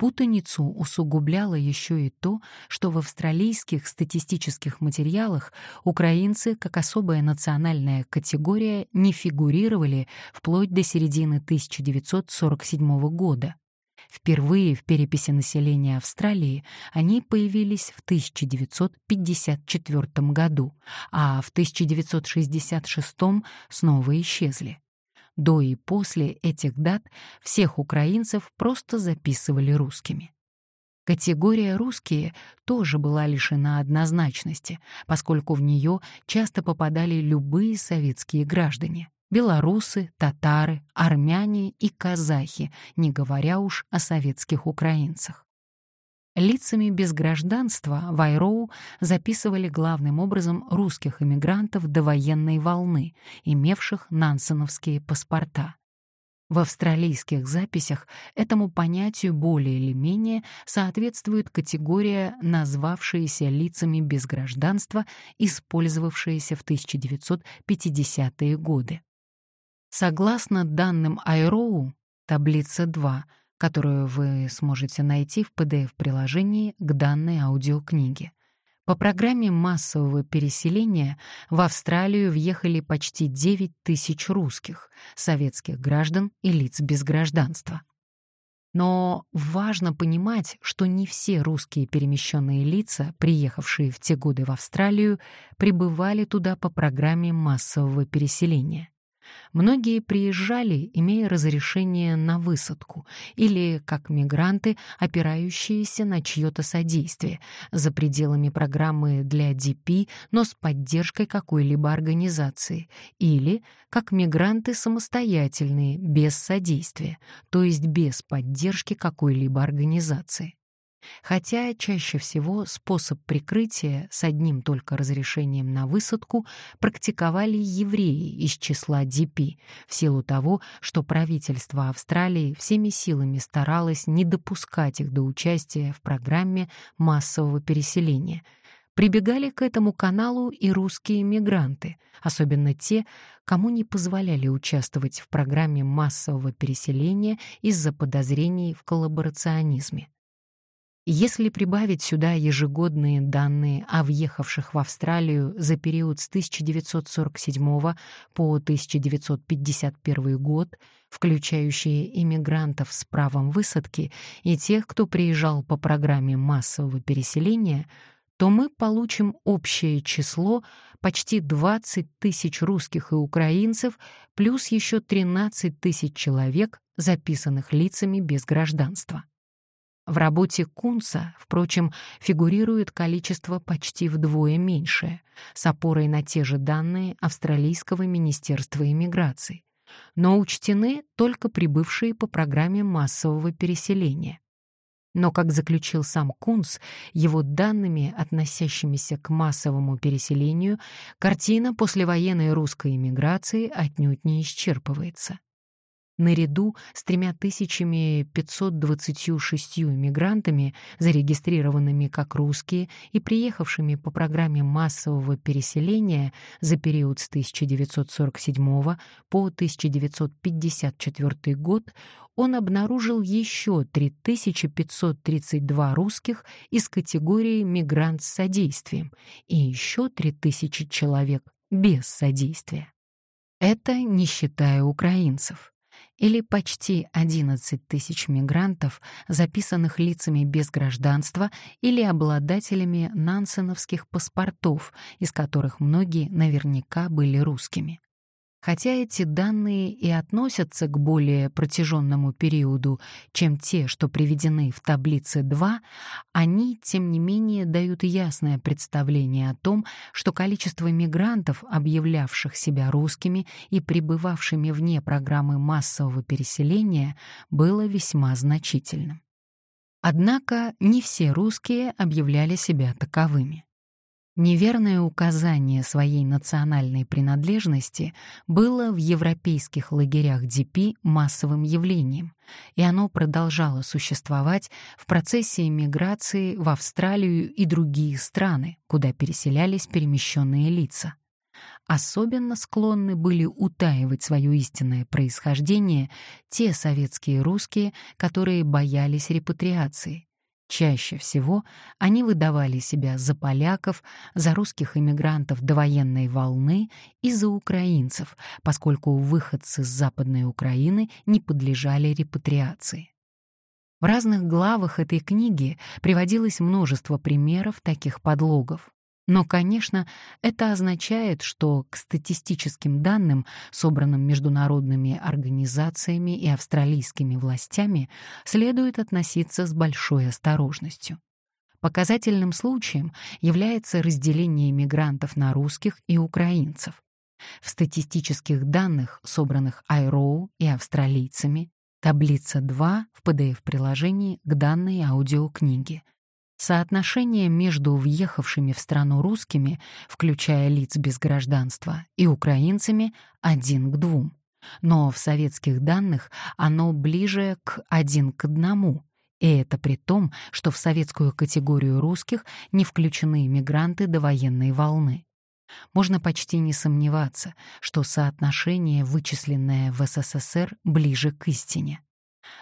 Путаницу усугубляло еще и то, что в австралийских статистических материалах украинцы как особая национальная категория не фигурировали вплоть до середины 1947 года. Впервые в переписи населения Австралии они появились в 1954 году, а в 1966 снова исчезли. До и после этих дат всех украинцев просто записывали русскими. Категория «русские» тоже была лишена однозначности, поскольку в нее часто попадали любые советские граждане — белорусы, татары, армяне и казахи, не говоря уж о советских украинцах. Лицами без гражданства в Айроу записывали главным образом русских эмигрантов до военной волны, имевших нансеновские паспорта. В австралийских записях этому понятию более или менее соответствует категория «назвавшиеся лицами без гражданства», использовавшаяся в 1950-е годы. Согласно данным Айроу, таблица 2, которую вы сможете найти в PDF-приложении к данной аудиокниге. По программе массового переселения в Австралию въехали почти 9 тысяч русских, советских граждан и лиц без гражданства. Но важно понимать, что не все русские перемещенные лица, приехавшие в те годы в Австралию, прибывали туда по программе массового переселения. Многие приезжали, имея разрешение на высадку, или как мигранты, опирающиеся на чье-то содействие, за пределами программы для ДП, но с поддержкой какой-либо организации, или как мигранты самостоятельные, без содействия, то есть без поддержки какой-либо организации. Хотя чаще всего способ прикрытия с одним только разрешением на высадку практиковали евреи из числа ДП, в силу того, что правительство Австралии всеми силами старалось не допускать их до участия в программе массового переселения. Прибегали к этому каналу и русские мигранты, особенно те, кому не позволяли участвовать в программе массового переселения из-за подозрений в коллаборационизме. Если прибавить сюда ежегодные данные о въехавших в Австралию за период с 1947 по 1951 год, включающие иммигрантов с правом высадки и тех, кто приезжал по программе массового переселения, то мы получим общее число почти 20 тысяч русских и украинцев плюс еще 13 тысяч человек, записанных лицами без гражданства. В работе Кунца, впрочем, фигурирует количество почти вдвое меньшее, с опорой на те же данные Австралийского министерства иммиграции, но учтены только прибывшие по программе массового переселения. Но, как заключил сам Кунц, его данными, относящимися к массовому переселению, картина послевоенной русской эмиграции отнюдь не исчерпывается наряду с 3526 иммигрантами, зарегистрированными как русские и приехавшими по программе массового переселения за период с 1947 по 1954 год, он обнаружил еще 3532 русских из категории «мигрант с содействием» и еще 3000 человек без содействия. Это не считая украинцев или почти 11 тысяч мигрантов, записанных лицами без гражданства или обладателями нансеновских паспортов, из которых многие наверняка были русскими. Хотя эти данные и относятся к более протяженному периоду, чем те, что приведены в таблице 2, они, тем не менее, дают ясное представление о том, что количество мигрантов, объявлявших себя русскими и пребывавшими вне программы массового переселения, было весьма значительным. Однако не все русские объявляли себя таковыми. Неверное указание своей национальной принадлежности было в европейских лагерях ДП массовым явлением, и оно продолжало существовать в процессе эмиграции в Австралию и другие страны, куда переселялись перемещенные лица. Особенно склонны были утаивать свое истинное происхождение те советские русские, которые боялись репатриации. Чаще всего они выдавали себя за поляков, за русских эмигрантов довоенной волны и за украинцев, поскольку выходцы с Западной Украины не подлежали репатриации. В разных главах этой книги приводилось множество примеров таких подлогов. Но, конечно, это означает, что к статистическим данным, собранным международными организациями и австралийскими властями, следует относиться с большой осторожностью. Показательным случаем является разделение мигрантов на русских и украинцев. В статистических данных, собранных Айроу и австралийцами, таблица 2 в PDF-приложении к данной аудиокниге — Соотношение между въехавшими в страну русскими, включая лиц без гражданства, и украинцами один к двум. Но в советских данных оно ближе к один к одному, и это при том, что в советскую категорию русских не включены мигранты довоенной волны. Можно почти не сомневаться, что соотношение, вычисленное в СССР, ближе к истине.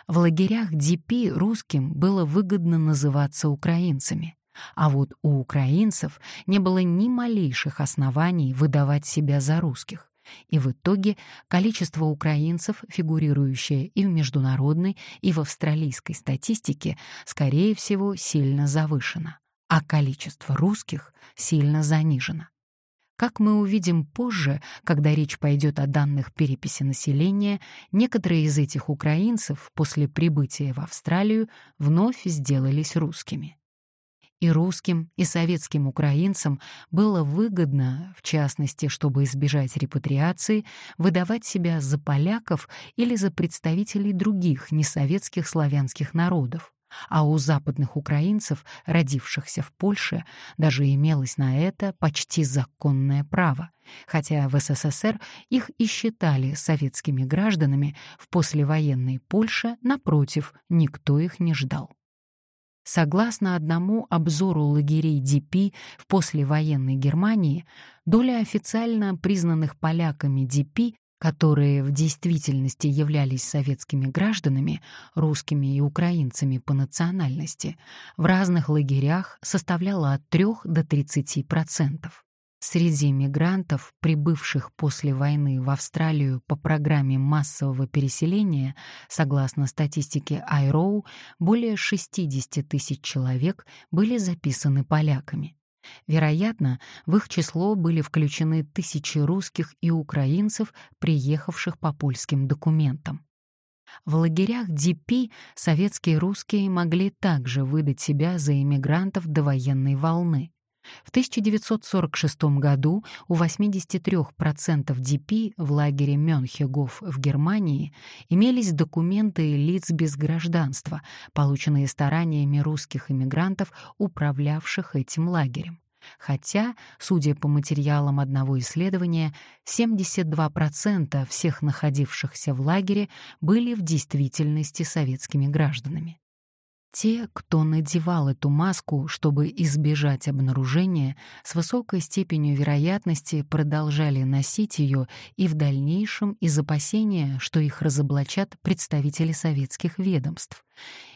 В лагерях ДП русским было выгодно называться украинцами, а вот у украинцев не было ни малейших оснований выдавать себя за русских. И в итоге количество украинцев, фигурирующее и в международной, и в австралийской статистике, скорее всего, сильно завышено, а количество русских сильно занижено. Как мы увидим позже, когда речь пойдет о данных переписи населения, некоторые из этих украинцев после прибытия в Австралию вновь сделались русскими. И русским, и советским украинцам было выгодно, в частности, чтобы избежать репатриации, выдавать себя за поляков или за представителей других несоветских славянских народов а у западных украинцев, родившихся в Польше, даже имелось на это почти законное право, хотя в СССР их и считали советскими гражданами, в послевоенной Польше, напротив, никто их не ждал. Согласно одному обзору лагерей ДП в послевоенной Германии, доля официально признанных поляками ДП которые в действительности являлись советскими гражданами, русскими и украинцами по национальности, в разных лагерях составляла от 3 до 30%. Среди мигрантов, прибывших после войны в Австралию по программе массового переселения, согласно статистике IROW, более 60 тысяч человек были записаны поляками. Вероятно, в их число были включены тысячи русских и украинцев, приехавших по польским документам. В лагерях ДП советские русские могли также выдать себя за иммигрантов до военной волны. В 1946 году у 83% ДП в лагере Мёнхегоф в Германии имелись документы лиц без гражданства, полученные стараниями русских иммигрантов, управлявших этим лагерем. Хотя, судя по материалам одного исследования, 72% всех находившихся в лагере были в действительности советскими гражданами. Те, кто надевал эту маску, чтобы избежать обнаружения, с высокой степенью вероятности продолжали носить ее и в дальнейшем из опасения, что их разоблачат представители советских ведомств.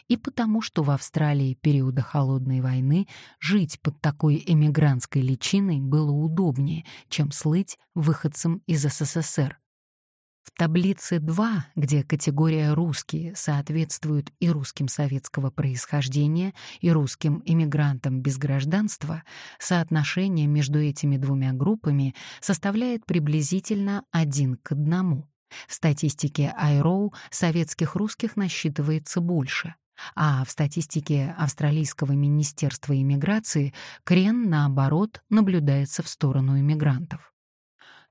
И потому, что в Австралии периода Холодной войны жить под такой эмигрантской личиной было удобнее, чем слыть выходцем из СССР, в таблице 2, где категория «русские» соответствует и русским советского происхождения, и русским иммигрантам без гражданства, соотношение между этими двумя группами составляет приблизительно один к одному. В статистике IROW советских русских насчитывается больше, а в статистике Австралийского министерства иммиграции крен, наоборот, наблюдается в сторону иммигрантов.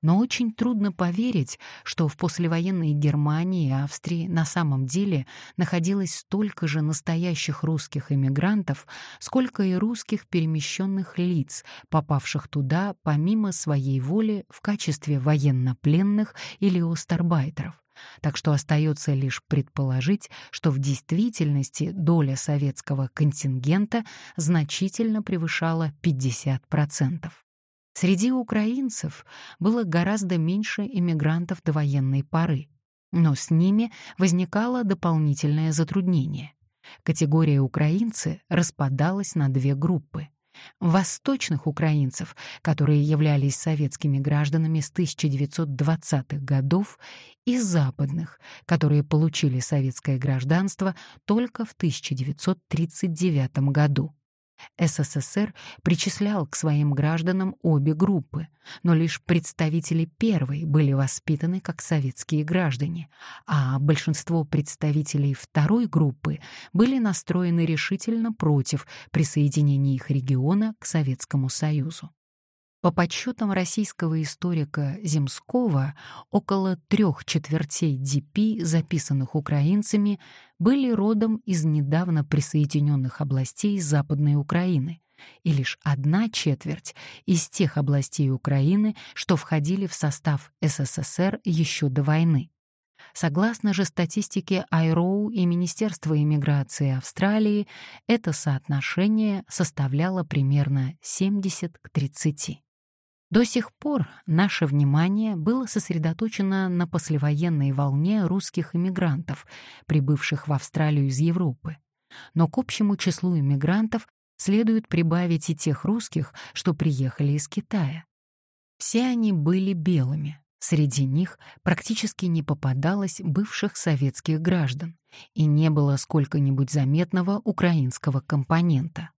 Но очень трудно поверить, что в послевоенной Германии и Австрии на самом деле находилось столько же настоящих русских эмигрантов, сколько и русских перемещенных лиц, попавших туда помимо своей воли в качестве военнопленных или остарбайтеров. Так что остается лишь предположить, что в действительности доля советского контингента значительно превышала 50%. Среди украинцев было гораздо меньше иммигрантов до военной поры, но с ними возникало дополнительное затруднение. Категория украинцы распадалась на две группы. Восточных украинцев, которые являлись советскими гражданами с 1920-х годов, и западных, которые получили советское гражданство только в 1939 году. СССР причислял к своим гражданам обе группы, но лишь представители первой были воспитаны как советские граждане, а большинство представителей второй группы были настроены решительно против присоединения их региона к Советскому Союзу. По подсчетам российского историка Земского, около трех четвертей ДП, записанных украинцами, были родом из недавно присоединенных областей Западной Украины, и лишь одна четверть из тех областей Украины, что входили в состав СССР еще до войны. Согласно же статистике IRO и Министерства иммиграции Австралии, это соотношение составляло примерно 70 к 30. До сих пор наше внимание было сосредоточено на послевоенной волне русских иммигрантов, прибывших в Австралию из Европы. Но к общему числу иммигрантов следует прибавить и тех русских, что приехали из Китая. Все они были белыми, среди них практически не попадалось бывших советских граждан, и не было сколько-нибудь заметного украинского компонента.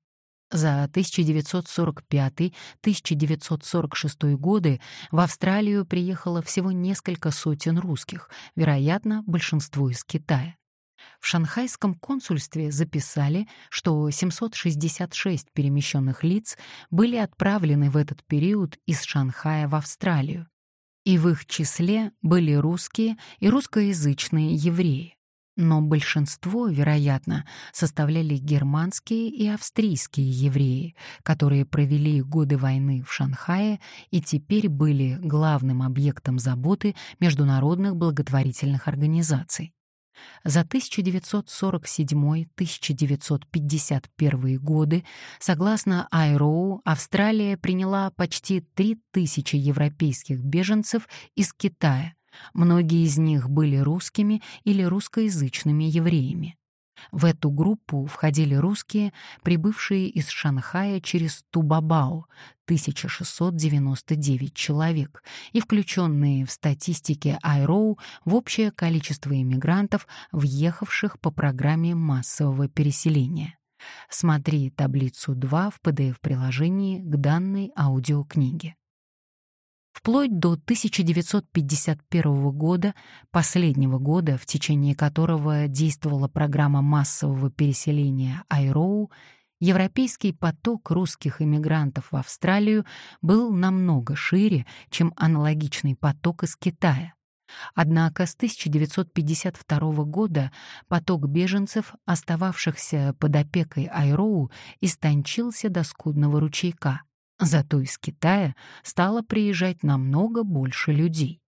За 1945-1946 годы в Австралию приехало всего несколько сотен русских, вероятно, большинство из Китая. В шанхайском консульстве записали, что 766 перемещенных лиц были отправлены в этот период из Шанхая в Австралию. И в их числе были русские и русскоязычные евреи но большинство, вероятно, составляли германские и австрийские евреи, которые провели годы войны в Шанхае и теперь были главным объектом заботы международных благотворительных организаций. За 1947-1951 годы, согласно IRO, Австралия приняла почти 3000 европейских беженцев из Китая, Многие из них были русскими или русскоязычными евреями. В эту группу входили русские, прибывшие из Шанхая через Тубабао, 1699 человек, и включенные в статистике IRO в общее количество иммигрантов, въехавших по программе массового переселения. Смотри таблицу 2 в PDF-приложении к данной аудиокниге. Вплоть до 1951 года, последнего года, в течение которого действовала программа массового переселения Айроу, европейский поток русских иммигрантов в Австралию был намного шире, чем аналогичный поток из Китая. Однако с 1952 года поток беженцев, остававшихся под опекой Айроу, истончился до скудного ручейка. Зато из Китая стало приезжать намного больше людей.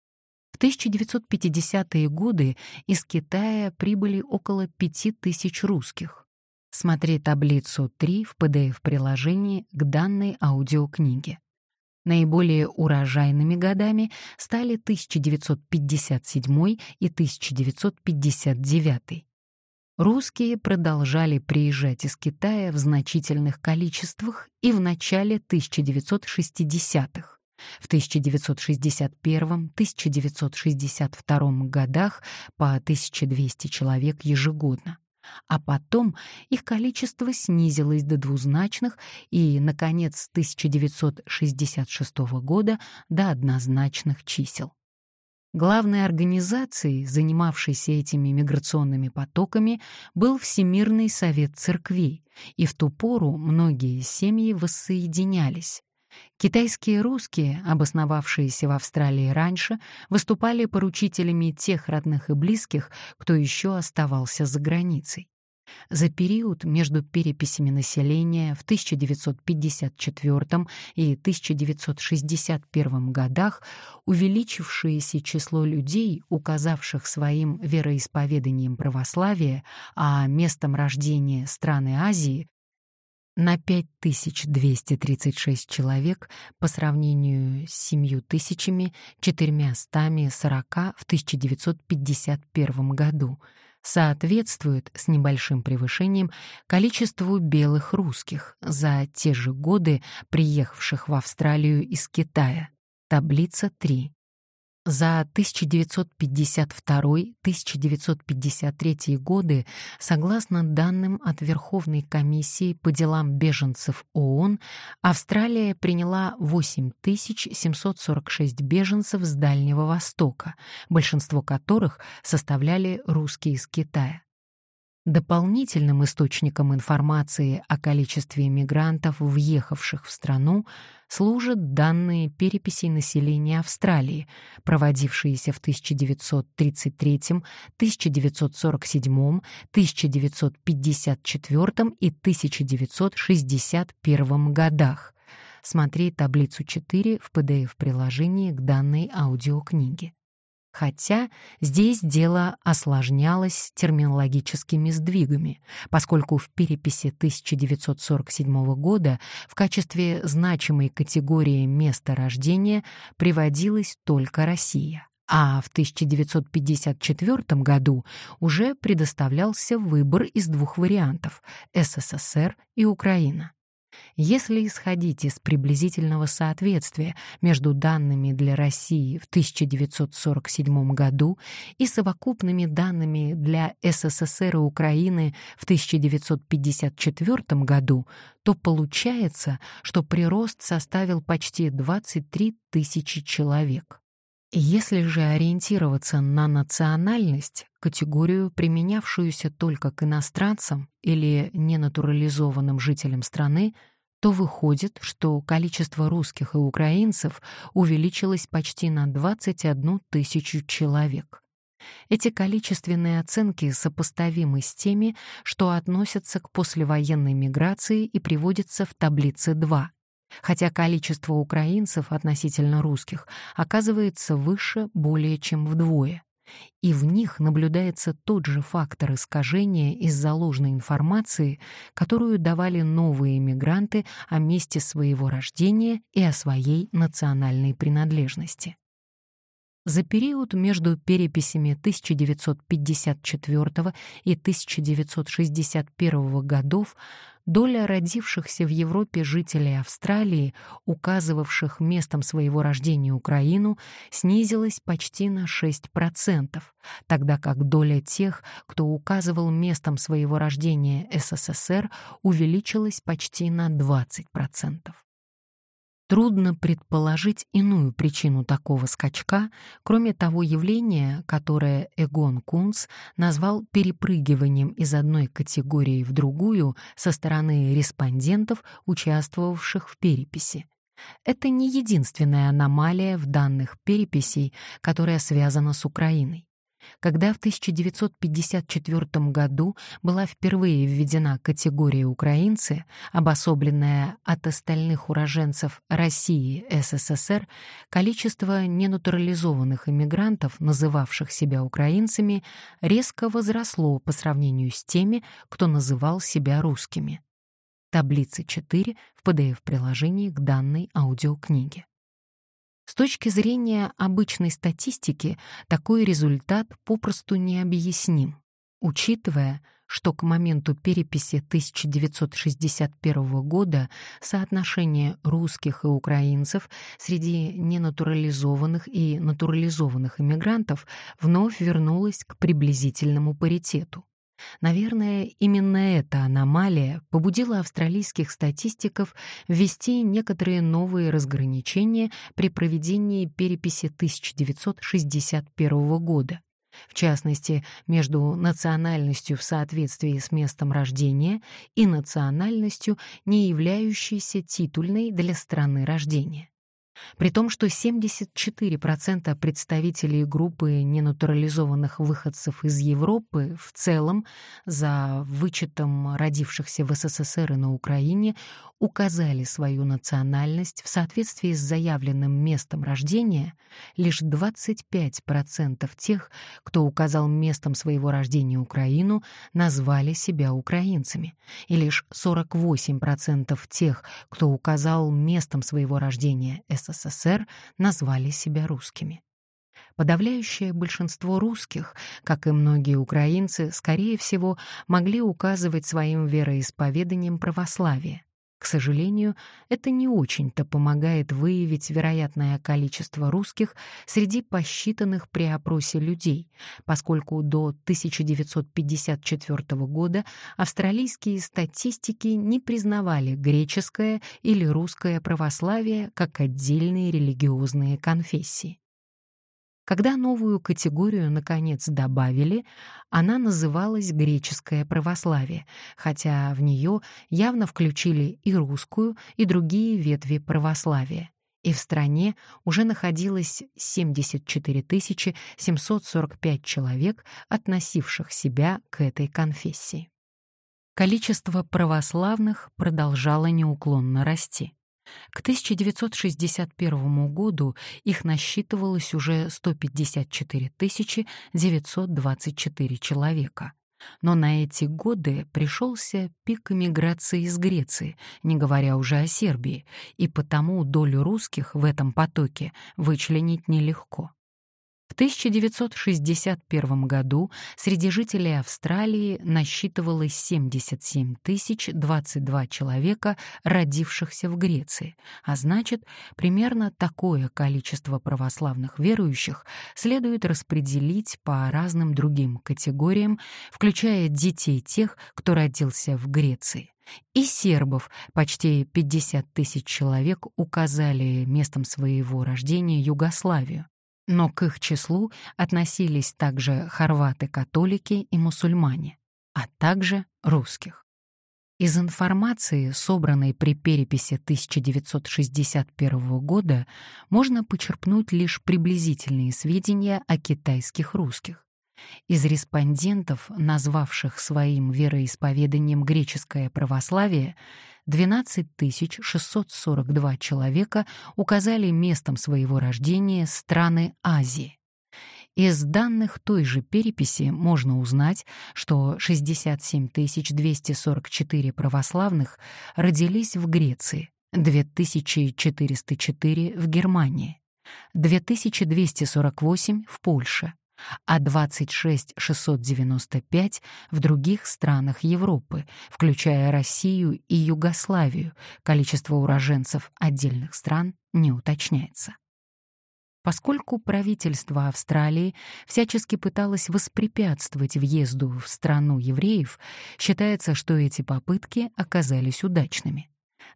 В 1950-е годы из Китая прибыли около 5000 русских. Смотри таблицу 3 в PDF-приложении к данной аудиокниге. Наиболее урожайными годами стали 1957 и 1959. Русские продолжали приезжать из Китая в значительных количествах и в начале 1960-х. В 1961-1962 годах по 1200 человек ежегодно. А потом их количество снизилось до двузначных и, наконец, с 1966 года до однозначных чисел. Главной организацией, занимавшейся этими миграционными потоками, был Всемирный совет церквей, и в ту пору многие семьи воссоединялись. Китайские русские, обосновавшиеся в Австралии раньше, выступали поручителями тех родных и близких, кто еще оставался за границей. За период между переписями населения в 1954 и 1961 годах увеличившееся число людей, указавших своим вероисповеданием православие, а местом рождения страны Азии, на 5236 человек по сравнению с 7440 в 1951 году, соответствует с небольшим превышением количеству белых русских за те же годы, приехавших в Австралию из Китая. Таблица 3. За 1952-1953 годы, согласно данным от Верховной комиссии по делам беженцев ООН, Австралия приняла 8746 беженцев с Дальнего Востока, большинство которых составляли русские из Китая. Дополнительным источником информации о количестве мигрантов, въехавших в страну, служат данные переписей населения Австралии, проводившиеся в 1933, 1947, 1954 и 1961 годах. Смотри таблицу 4 в PDF-приложении к данной аудиокниге. Хотя здесь дело осложнялось терминологическими сдвигами, поскольку в переписи 1947 года в качестве значимой категории места рождения приводилась только Россия, а в 1954 году уже предоставлялся выбор из двух вариантов — СССР и Украина. Если исходить из приблизительного соответствия между данными для России в 1947 году и совокупными данными для СССР и Украины в 1954 году, то получается, что прирост составил почти 23 тысячи человек. Если же ориентироваться на национальность, категорию, применявшуюся только к иностранцам или ненатурализованным жителям страны, то выходит, что количество русских и украинцев увеличилось почти на 21 тысячу человек. Эти количественные оценки сопоставимы с теми, что относятся к послевоенной миграции и приводятся в таблице 2 хотя количество украинцев относительно русских оказывается выше более чем вдвое. И в них наблюдается тот же фактор искажения из-за ложной информации, которую давали новые мигранты о месте своего рождения и о своей национальной принадлежности. За период между переписями 1954 и 1961 годов доля родившихся в Европе жителей Австралии, указывавших местом своего рождения Украину, снизилась почти на 6%, тогда как доля тех, кто указывал местом своего рождения СССР, увеличилась почти на 20%. Трудно предположить иную причину такого скачка, кроме того явления, которое Эгон Кунц назвал перепрыгиванием из одной категории в другую со стороны респондентов, участвовавших в переписи. Это не единственная аномалия в данных переписей, которая связана с Украиной. Когда в 1954 году была впервые введена категория украинцы, обособленная от остальных уроженцев России СССР, количество ненатурализованных иммигрантов, называвших себя украинцами, резко возросло по сравнению с теми, кто называл себя русскими. Таблица 4 в PDF-приложении к данной аудиокниге. С точки зрения обычной статистики такой результат попросту необъясним, учитывая, что к моменту переписи 1961 года соотношение русских и украинцев среди ненатурализованных и натурализованных иммигрантов вновь вернулось к приблизительному паритету. Наверное, именно эта аномалия побудила австралийских статистиков ввести некоторые новые разграничения при проведении переписи 1961 года. В частности, между национальностью в соответствии с местом рождения и национальностью, не являющейся титульной для страны рождения. При том, что 74% представителей группы ненатурализованных выходцев из Европы в целом, за вычетом родившихся в СССР и на Украине, указали свою национальность в соответствии с заявленным местом рождения, лишь 25% тех, кто указал местом своего рождения Украину, назвали себя украинцами, и лишь 48% тех, кто указал местом своего рождения СССР назвали себя русскими. Подавляющее большинство русских, как и многие украинцы, скорее всего, могли указывать своим вероисповеданием православие. К сожалению, это не очень-то помогает выявить вероятное количество русских среди посчитанных при опросе людей, поскольку до 1954 года австралийские статистики не признавали греческое или русское православие как отдельные религиозные конфессии. Когда новую категорию наконец добавили, она называлась греческое православие, хотя в нее явно включили и русскую, и другие ветви православия. И в стране уже находилось 74 745 человек, относивших себя к этой конфессии. Количество православных продолжало неуклонно расти. К 1961 году их насчитывалось уже 154 924 человека. Но на эти годы пришелся пик эмиграции из Греции, не говоря уже о Сербии, и потому долю русских в этом потоке вычленить нелегко. В 1961 году среди жителей Австралии насчитывалось 77 022 человека, родившихся в Греции, а значит, примерно такое количество православных верующих следует распределить по разным другим категориям, включая детей тех, кто родился в Греции. И сербов, почти 50 тысяч человек, указали местом своего рождения Югославию. Но к их числу относились также хорваты-католики и мусульмане, а также русских. Из информации, собранной при переписи 1961 года, можно почерпнуть лишь приблизительные сведения о китайских русских. Из респондентов, назвавших своим вероисповеданием греческое православие, 12 642 человека указали местом своего рождения страны Азии. Из данных той же переписи можно узнать, что 67 244 православных родились в Греции, 2404 в Германии, 2248 в Польше, а 26 695 в других странах Европы, включая Россию и Югославию. Количество уроженцев отдельных стран не уточняется. Поскольку правительство Австралии всячески пыталось воспрепятствовать въезду в страну евреев, считается, что эти попытки оказались удачными.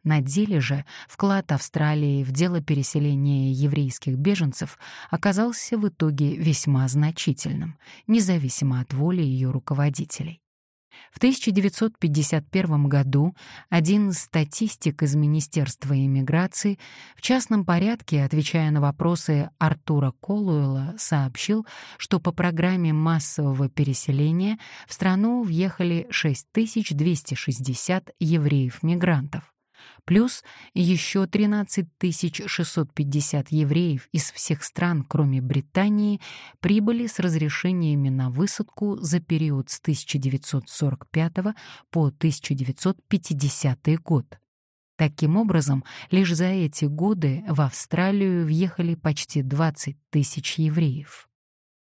На деле же вклад Австралии в дело переселения еврейских беженцев оказался в итоге весьма значительным, независимо от воли ее руководителей. В 1951 году один статистик из Министерства иммиграции в частном порядке, отвечая на вопросы Артура Колуэла, сообщил, что по программе массового переселения в страну въехали 6260 евреев-мигрантов плюс еще 13 650 евреев из всех стран, кроме Британии, прибыли с разрешениями на высадку за период с 1945 по 1950 год. Таким образом, лишь за эти годы в Австралию въехали почти 20 тысяч евреев.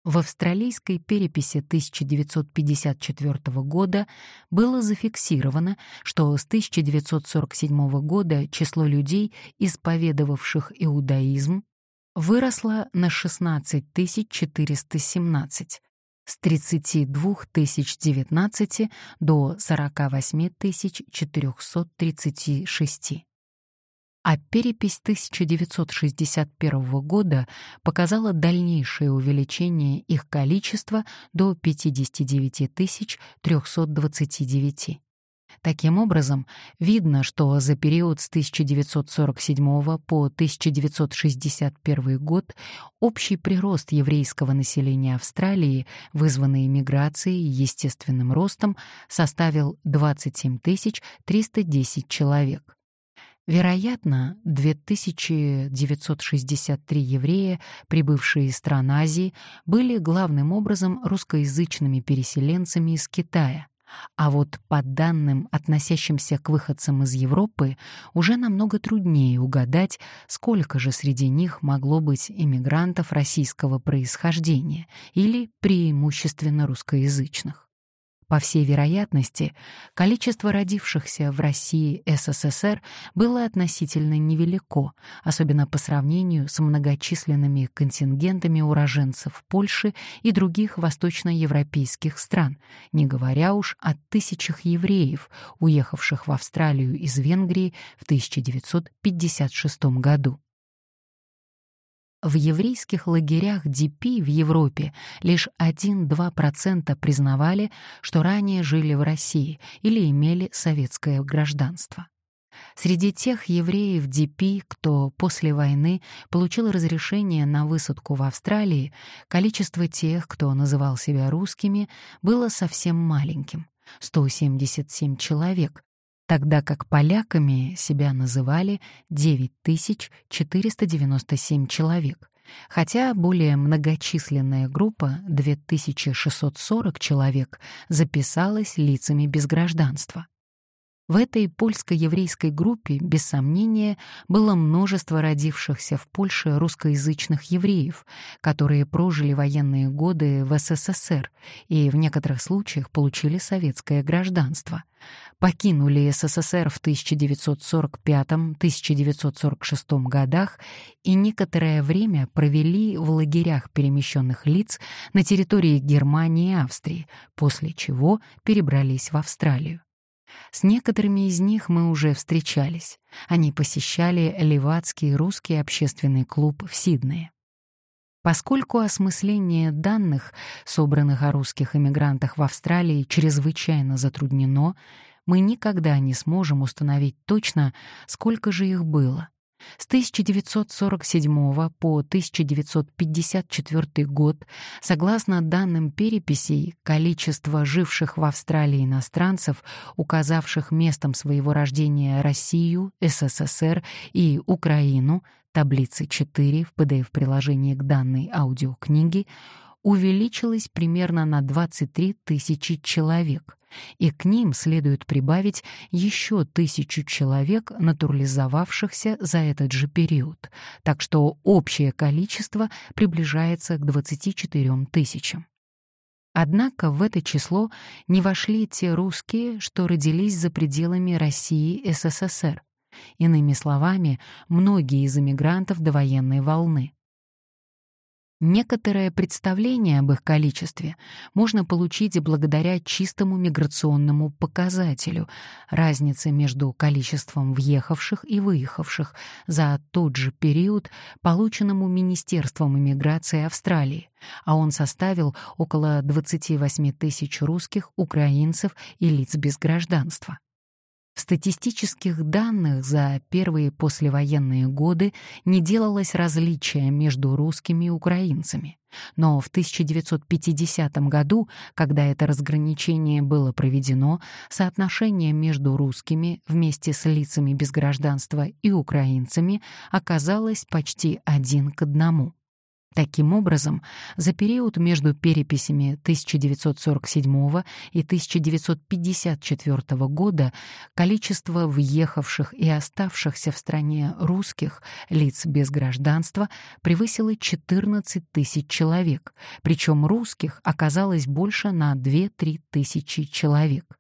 В австралийской переписи 1954 года было зафиксировано, что с 1947 года число людей, исповедовавших иудаизм, выросло на 16 417, с 32 019 до 48 436 а перепись 1961 года показала дальнейшее увеличение их количества до 59 329. Таким образом, видно, что за период с 1947 по 1961 год общий прирост еврейского населения Австралии, вызванный миграцией и естественным ростом, составил 27 310 человек. Вероятно, 2963 еврея, прибывшие из стран Азии, были главным образом русскоязычными переселенцами из Китая, а вот по данным, относящимся к выходцам из Европы, уже намного труднее угадать, сколько же среди них могло быть иммигрантов российского происхождения или преимущественно русскоязычных. По всей вероятности, количество родившихся в России СССР было относительно невелико, особенно по сравнению с многочисленными контингентами уроженцев Польши и других восточноевропейских стран, не говоря уж о тысячах евреев, уехавших в Австралию из Венгрии в 1956 году. В еврейских лагерях ДП в Европе лишь 1-2% признавали, что ранее жили в России или имели советское гражданство. Среди тех евреев ДП, кто после войны получил разрешение на высадку в Австралии, количество тех, кто называл себя русскими, было совсем маленьким — 177 человек, тогда как поляками себя называли 9497 человек, хотя более многочисленная группа 2640 человек записалась лицами без гражданства. В этой польско-еврейской группе, без сомнения, было множество родившихся в Польше русскоязычных евреев, которые прожили военные годы в СССР и в некоторых случаях получили советское гражданство. Покинули СССР в 1945-1946 годах и некоторое время провели в лагерях перемещенных лиц на территории Германии и Австрии, после чего перебрались в Австралию. С некоторыми из них мы уже встречались. Они посещали Левацкий русский общественный клуб в Сиднее. Поскольку осмысление данных, собранных о русских эмигрантах в Австралии, чрезвычайно затруднено, мы никогда не сможем установить точно, сколько же их было. С 1947 по 1954 год, согласно данным переписей, количество живших в Австралии иностранцев, указавших местом своего рождения Россию, СССР и Украину, таблицы 4 в PDF-приложении к данной аудиокниге, увеличилось примерно на 23 тысячи человек, и к ним следует прибавить еще тысячу человек, натурализовавшихся за этот же период, так что общее количество приближается к 24 тысячам. Однако в это число не вошли те русские, что родились за пределами России СССР. Иными словами, многие из эмигрантов довоенной волны. Некоторое представление об их количестве можно получить благодаря чистому миграционному показателю разницы между количеством въехавших и выехавших за тот же период, полученному Министерством иммиграции Австралии, а он составил около 28 тысяч русских, украинцев и лиц без гражданства. В статистических данных за первые послевоенные годы не делалось различия между русскими и украинцами. Но в 1950 году, когда это разграничение было проведено, соотношение между русскими вместе с лицами без гражданства и украинцами оказалось почти один к одному. Таким образом, за период между переписями 1947 и 1954 года количество въехавших и оставшихся в стране русских лиц без гражданства превысило 14 тысяч человек, причем русских оказалось больше на 2-3 тысячи человек.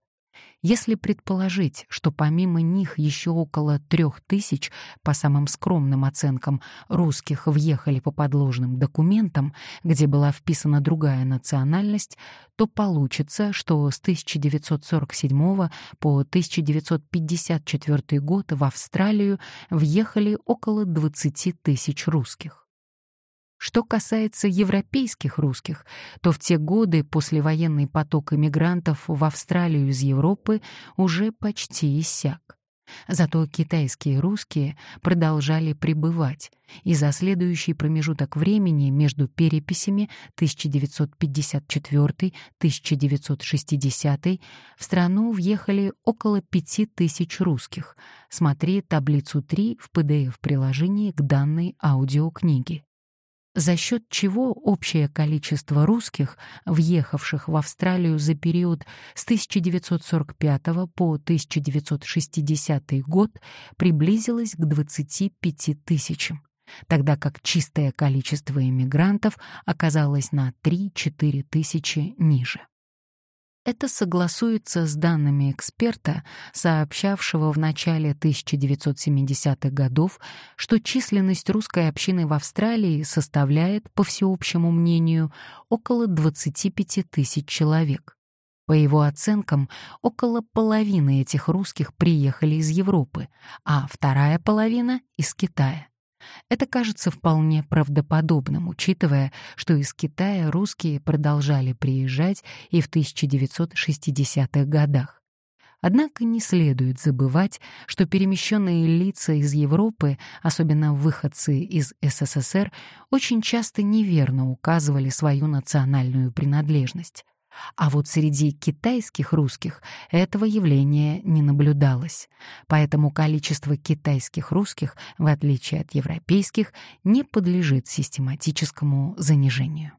Если предположить, что помимо них еще около трех тысяч, по самым скромным оценкам, русских въехали по подложным документам, где была вписана другая национальность, то получится, что с 1947 по 1954 год в Австралию въехали около 20 тысяч русских. Что касается европейских русских, то в те годы послевоенный поток иммигрантов в Австралию из Европы уже почти иссяк. Зато китайские русские продолжали пребывать, и за следующий промежуток времени между переписями 1954-1960 в страну въехали около 5000 русских. Смотри таблицу 3 в PDF-приложении к данной аудиокниге за счет чего общее количество русских, въехавших в Австралию за период с 1945 по 1960 год, приблизилось к 25 тысячам, тогда как чистое количество иммигрантов оказалось на 3-4 тысячи ниже. Это согласуется с данными эксперта, сообщавшего в начале 1970-х годов, что численность русской общины в Австралии составляет, по всеобщему мнению, около 25 тысяч человек. По его оценкам, около половины этих русских приехали из Европы, а вторая половина — из Китая. Это кажется вполне правдоподобным, учитывая, что из Китая русские продолжали приезжать и в 1960-х годах. Однако не следует забывать, что перемещенные лица из Европы, особенно выходцы из СССР, очень часто неверно указывали свою национальную принадлежность. А вот среди китайских русских этого явления не наблюдалось. Поэтому количество китайских русских, в отличие от европейских, не подлежит систематическому занижению.